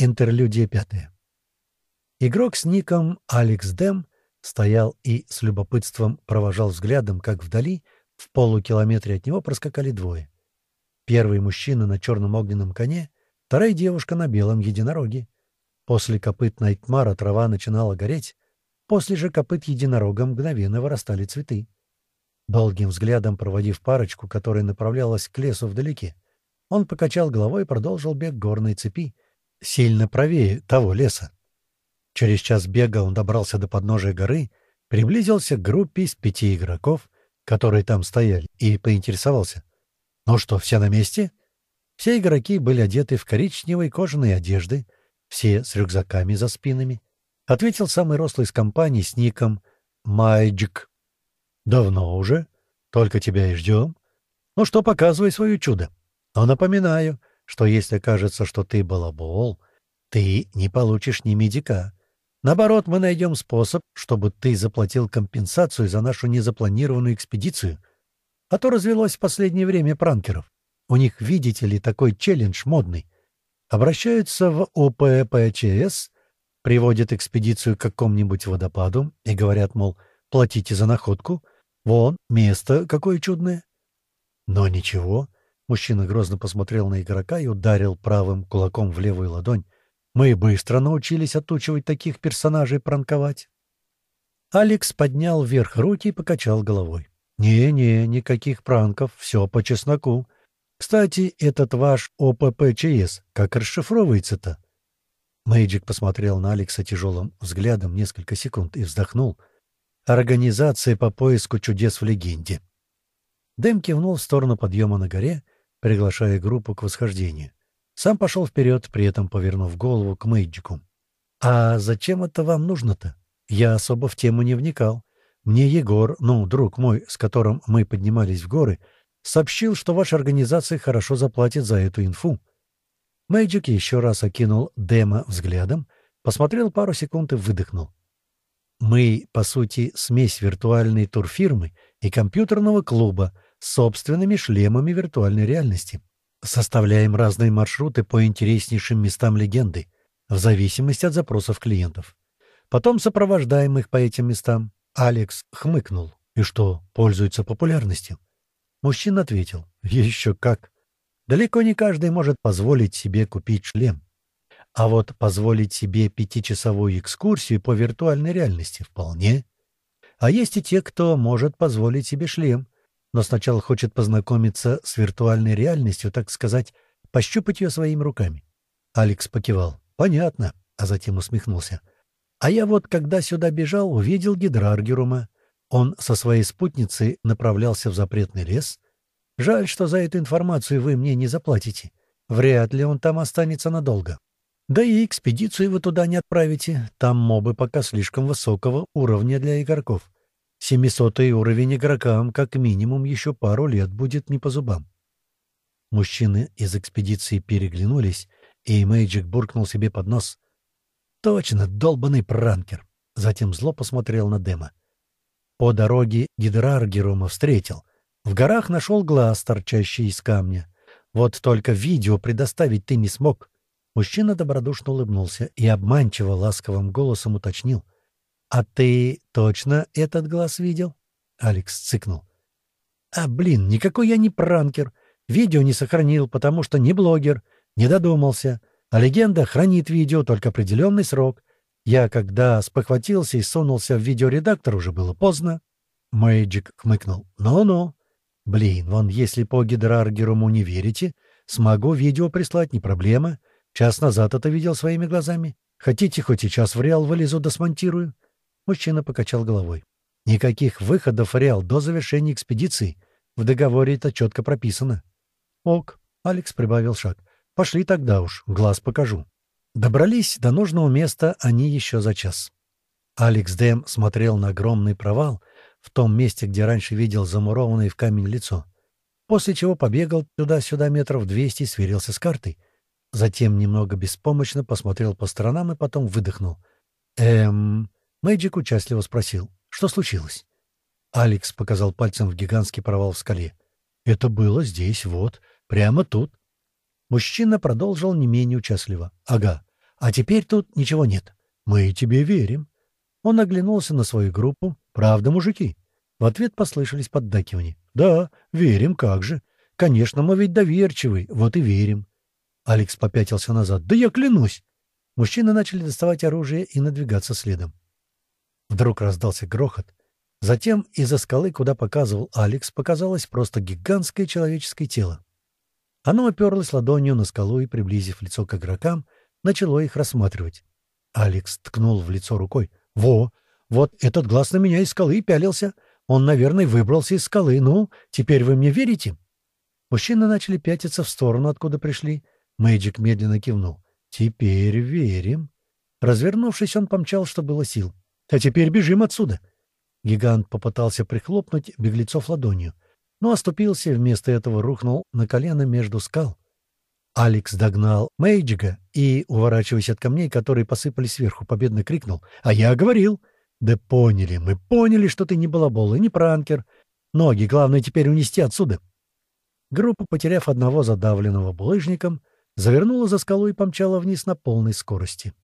Интерлюдия пятая. Игрок с ником Алекс Дэм стоял и с любопытством провожал взглядом, как вдали, в полукилометре от него проскакали двое. Первый мужчина на черном огненном коне, вторая девушка на белом единороге. После копыт Найтмара трава начинала гореть, после же копыт единорога мгновенно вырастали цветы. Долгим взглядом проводив парочку, которая направлялась к лесу вдалеке, он покачал головой и продолжил бег горной цепи, сильно правее того леса. Через час бега он добрался до подножия горы, приблизился к группе из пяти игроков, которые там стояли, и поинтересовался. «Ну что, все на месте?» Все игроки были одеты в коричневые кожаные одежды, все с рюкзаками за спинами. Ответил самый рослый из компании с ником Майджик. «Давно уже. Только тебя и ждем. Ну что, показывай свое чудо. Но напоминаю, что если кажется, что ты балабол, ты не получишь ни медика. Наоборот, мы найдем способ, чтобы ты заплатил компенсацию за нашу незапланированную экспедицию. А то развелось в последнее время пранкеров. У них, видите ли, такой челлендж модный. Обращаются в ОППЧС, приводят экспедицию к какому-нибудь водопаду и говорят, мол, платите за находку. Вон, место какое чудное. Но ничего, Мужчина грозно посмотрел на игрока и ударил правым кулаком в левую ладонь. «Мы быстро научились отучивать таких персонажей пранковать». Алекс поднял вверх руки и покачал головой. «Не-не, никаких пранков, все по чесноку. Кстати, этот ваш ОППЧС, как расшифровывается-то?» Мэйджик посмотрел на Алекса тяжелым взглядом несколько секунд и вздохнул. «Организация по поиску чудес в легенде». Дэм кивнул в сторону подъема на горе — приглашая группу к восхождению. Сам пошел вперед, при этом повернув голову к Мэйджику. «А зачем это вам нужно-то? Я особо в тему не вникал. Мне Егор, ну, друг мой, с которым мы поднимались в горы, сообщил, что ваша организация хорошо заплатит за эту инфу». Мэйджик еще раз окинул Дема взглядом, посмотрел пару секунд и выдохнул. «Мы, по сути, смесь виртуальной турфирмы и компьютерного клуба, собственными шлемами виртуальной реальности. Составляем разные маршруты по интереснейшим местам легенды, в зависимости от запросов клиентов. Потом сопровождаем их по этим местам. Алекс хмыкнул. И что, пользуется популярностью? Мужчина ответил. Еще как. Далеко не каждый может позволить себе купить шлем. А вот позволить себе пятичасовую экскурсию по виртуальной реальности вполне. А есть и те, кто может позволить себе шлем, но сначала хочет познакомиться с виртуальной реальностью, так сказать, пощупать ее своими руками. Алекс покивал. «Понятно», а затем усмехнулся. «А я вот, когда сюда бежал, увидел Гидраргерума. Он со своей спутницей направлялся в запретный лес. Жаль, что за эту информацию вы мне не заплатите. Вряд ли он там останется надолго. Да и экспедицию вы туда не отправите. Там мобы пока слишком высокого уровня для игроков. Семисотый уровень игрокам как минимум еще пару лет будет не по зубам. Мужчины из экспедиции переглянулись, и Мэйджик буркнул себе под нос. «Точно, долбанный пранкер!» Затем зло посмотрел на Дема. По дороге Гидраргерума встретил. В горах нашел глаз, торчащий из камня. Вот только видео предоставить ты не смог. Мужчина добродушно улыбнулся и обманчиво ласковым голосом уточнил — «А ты точно этот глаз видел?» Алекс цыкнул. «А, блин, никакой я не пранкер. Видео не сохранил, потому что не блогер, не додумался. А легенда хранит видео только определенный срок. Я, когда спохватился и сунулся в видеоредактор, уже было поздно». Мэйджик хмыкнул. «Ну-ну. Блин, вон, если по Гидраргеруму не верите, смогу видео прислать, не проблема. Час назад это видел своими глазами. Хотите, хоть сейчас в реал вылезу да смонтирую?» Мужчина покачал головой. «Никаких выходов, Реал, до завершения экспедиции. В договоре это четко прописано». «Ок», — Алекс прибавил шаг. «Пошли тогда уж, глаз покажу». Добрались до нужного места они еще за час. Алекс Дэм смотрел на огромный провал в том месте, где раньше видел замурованное в камень лицо, после чего побегал туда-сюда метров двести и сверился с картой. Затем немного беспомощно посмотрел по сторонам и потом выдохнул. «Эм...» Мэйджик участливо спросил, что случилось. Алекс показал пальцем в гигантский провал в скале. «Это было здесь, вот, прямо тут». Мужчина продолжил не менее участливо. «Ага. А теперь тут ничего нет. Мы тебе верим. Он оглянулся на свою группу. Правда, мужики? В ответ послышались поддакивания. Да, верим, как же. Конечно, мы ведь доверчивы, вот и верим. Алекс попятился назад. Да я клянусь. Мужчины начали доставать оружие и надвигаться следом. Вдруг раздался грохот. Затем из-за скалы, куда показывал Алекс, показалось просто гигантское человеческое тело. Оно оперлось ладонью на скалу и, приблизив лицо к игрокам, начало их рассматривать. Алекс ткнул в лицо рукой. «Во! Вот этот глаз на меня из скалы пялился. Он, наверное, выбрался из скалы. Ну, теперь вы мне верите?» Мужчины начали пятиться в сторону, откуда пришли. Мэйджик медленно кивнул. «Теперь верим». Развернувшись, он помчал, что было сил. «А теперь бежим отсюда!» Гигант попытался прихлопнуть беглецов ладонью, но оступился и вместо этого рухнул на колено между скал. Алекс догнал Мейджига и, уворачиваясь от камней, которые посыпались сверху, победно крикнул «А я говорил!» «Да поняли, мы поняли, что ты не балабол и не пранкер. Ноги, главное, теперь унести отсюда». Группа, потеряв одного задавленного булыжником, завернула за скалу и помчала вниз на полной скорости.